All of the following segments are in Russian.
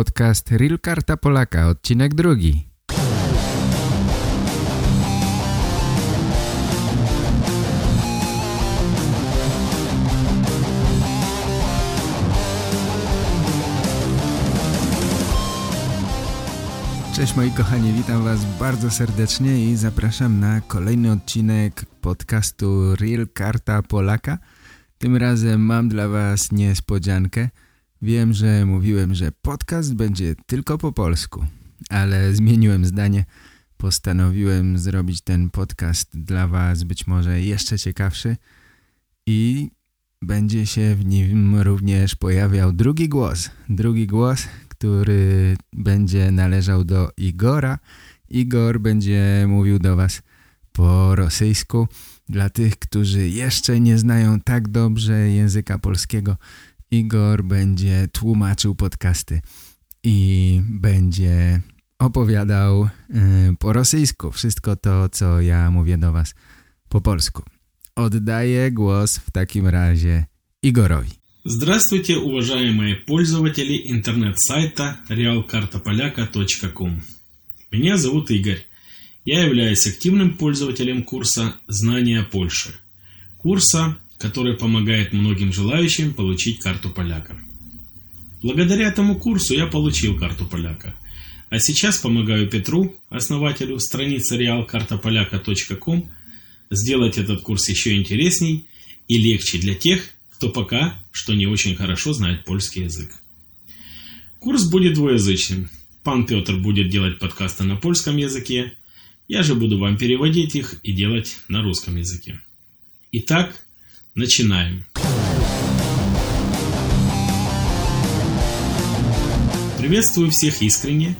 podcast Real Karta Polaka, odcinek drugi. Cześć moi kochani, witam was bardzo serdecznie i zapraszam na kolejny odcinek podcastu Real Karta Polaka. Tym razem mam dla was niespodziankę. Wiem, że mówiłem, że podcast będzie tylko po polsku, ale zmieniłem zdanie. Postanowiłem zrobić ten podcast dla was być może jeszcze ciekawszy i będzie się w nim również pojawiał drugi głos. Drugi głos, który będzie należał do Igora. Igor będzie mówił do Was po rosyjsku. Dla tych, którzy jeszcze nie znają tak dobrze języka polskiego, Igor będzie tłumaczył podcasty i będzie opowiadał y, po rosyjsku wszystko to, co ja mówię do Was po polsku. Oddaję głos w takim razie Igorowi. Здравствуйте, уважаемые пользователи интернет-сайта realkartopolaka.com. Меня зовут Игорь. Я являюсь активным пользователем курса «Знания Польши». Курса, который помогает многим желающим получить карту поляка. Благодаря этому курсу я получил карту поляка. А сейчас помогаю Петру, основателю страницы realkartopolaka.com, сделать этот курс еще интересней и легче для тех, кто пока что не очень хорошо знает польский язык. Курс будет двуязычным. Пан Петр будет делать подкасты на польском языке, я же буду вам переводить их и делать на русском языке. Итак, начинаем. Приветствую всех искренне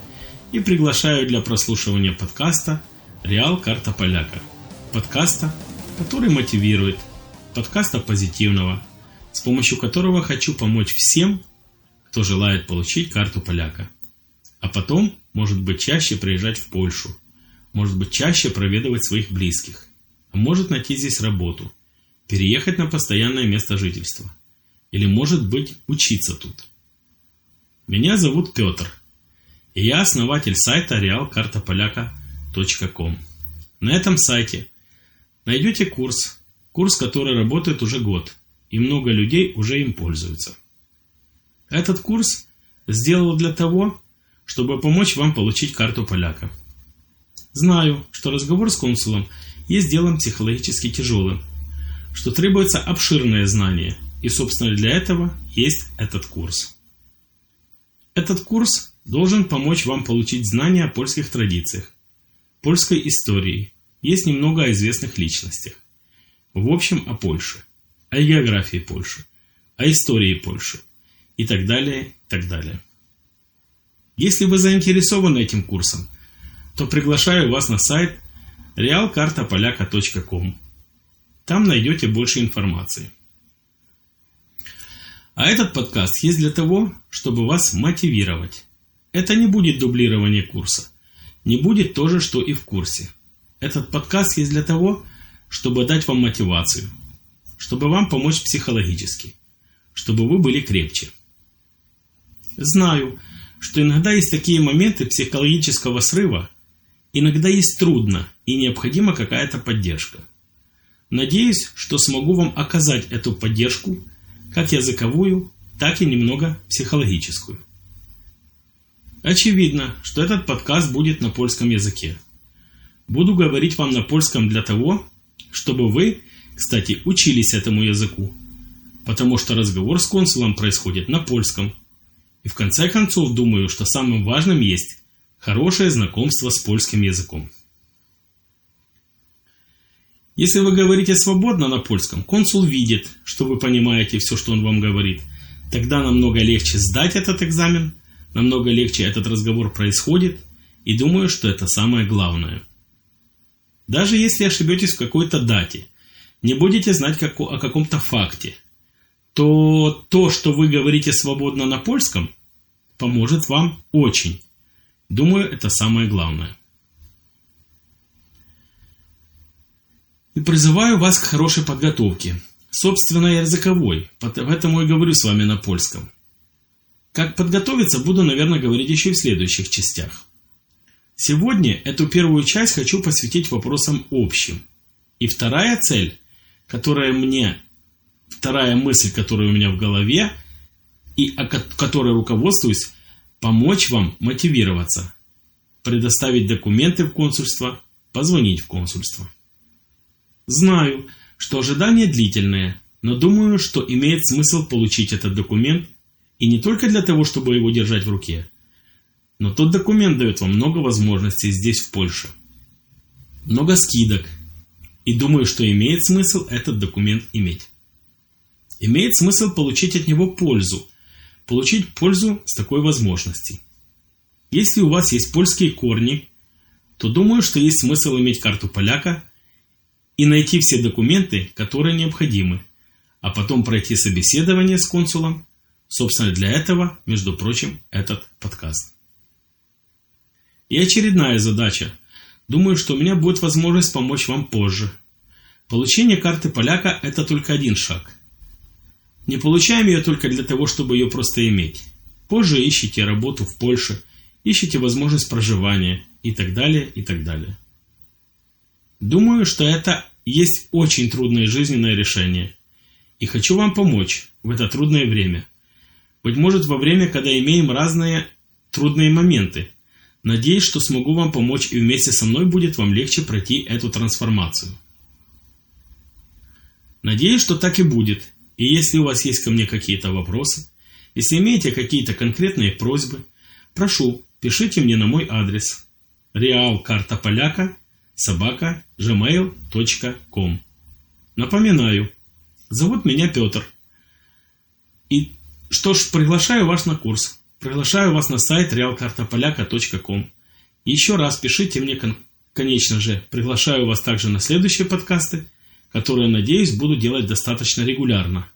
и приглашаю для прослушивания подкаста «Реал Карта Поляка». Подкаста, который мотивирует, подкаста позитивного, с помощью которого хочу помочь всем, кто желает получить карту поляка. А потом, может быть, чаще приезжать в Польшу, может быть, чаще проведывать своих близких, а может найти здесь работу, переехать на постоянное место жительства, или, может быть, учиться тут. Меня зовут Петр, и я основатель сайта realkartapolyaka.com. На этом сайте найдете курс, курс, который работает уже год – и много людей уже им пользуются. Этот курс сделал для того, чтобы помочь вам получить карту поляка. Знаю, что разговор с консулом есть делом психологически тяжелым, что требуется обширное знание, и, собственно, для этого есть этот курс. Этот курс должен помочь вам получить знания о польских традициях, польской истории, есть немного о известных личностях. В общем, о Польше о географии Польши, о истории Польши и так далее, и так далее. Если вы заинтересованы этим курсом, то приглашаю вас на сайт realkartapolaka.com. Там найдете больше информации. А этот подкаст есть для того, чтобы вас мотивировать. Это не будет дублирование курса. Не будет то же, что и в курсе. Этот подкаст есть для того, чтобы дать вам мотивацию – чтобы вам помочь психологически, чтобы вы были крепче. Знаю, что иногда есть такие моменты психологического срыва, иногда есть трудно и необходима какая-то поддержка. Надеюсь, что смогу вам оказать эту поддержку, как языковую, так и немного психологическую. Очевидно, что этот подкаст будет на польском языке. Буду говорить вам на польском для того, чтобы вы кстати, учились этому языку, потому что разговор с консулом происходит на польском. И в конце концов думаю, что самым важным есть хорошее знакомство с польским языком. Если вы говорите свободно на польском, консул видит, что вы понимаете все, что он вам говорит. Тогда намного легче сдать этот экзамен, намного легче этот разговор происходит, и думаю, что это самое главное. Даже если ошибетесь в какой-то дате – не будете знать о каком-то факте, то то, что вы говорите свободно на польском, поможет вам очень. Думаю, это самое главное. И призываю вас к хорошей подготовке, собственно языковой, поэтому и говорю с вами на польском. Как подготовиться, буду, наверное, говорить еще и в следующих частях. Сегодня эту первую часть хочу посвятить вопросам общим. И вторая цель, которая мне, вторая мысль, которая у меня в голове, и о которой руководствуюсь, помочь вам мотивироваться, предоставить документы в консульство, позвонить в консульство. Знаю, что ожидание длительное, но думаю, что имеет смысл получить этот документ и не только для того, чтобы его держать в руке, но тот документ дает вам много возможностей здесь, в Польше. Много скидок. И думаю, что имеет смысл этот документ иметь. Имеет смысл получить от него пользу. Получить пользу с такой возможности. Если у вас есть польские корни, то думаю, что есть смысл иметь карту поляка и найти все документы, которые необходимы, а потом пройти собеседование с консулом Собственно, для этого, между прочим, этот подкаст. И очередная задача. Думаю, что у меня будет возможность помочь вам позже. Получение карты поляка – это только один шаг. Не получаем ее только для того, чтобы ее просто иметь. Позже ищите работу в Польше, ищите возможность проживания и так далее, и так далее. Думаю, что это есть очень трудное жизненное решение. И хочу вам помочь в это трудное время. Быть может, во время, когда имеем разные трудные моменты. Надеюсь, что смогу вам помочь и вместе со мной будет вам легче пройти эту трансформацию. Надеюсь, что так и будет. И если у вас есть ко мне какие-то вопросы, если имеете какие-то конкретные просьбы, прошу, пишите мне на мой адрес realkartapoляka собака gmail.com Напоминаю, зовут меня Петр. И что ж, приглашаю вас на курс. Приглашаю вас на сайт realkartapolaka.com. еще раз пишите мне, конечно же, приглашаю вас также на следующие подкасты, которые, надеюсь, буду делать достаточно регулярно.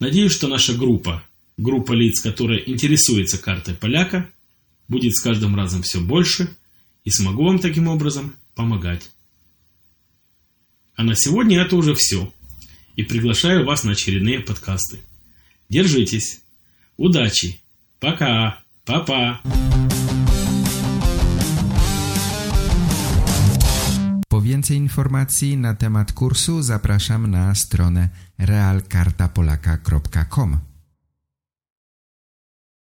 Надеюсь, что наша группа, группа лиц, которая интересуется картой поляка, будет с каждым разом все больше и смогу вам таким образом помогать. А на сегодня это уже все. И приглашаю вас на очередные подкасты. Держитесь. Удачи. Пока. Папа. Po więcej informacji na temat kursu zapraszam na stronę realkartapolaka.com.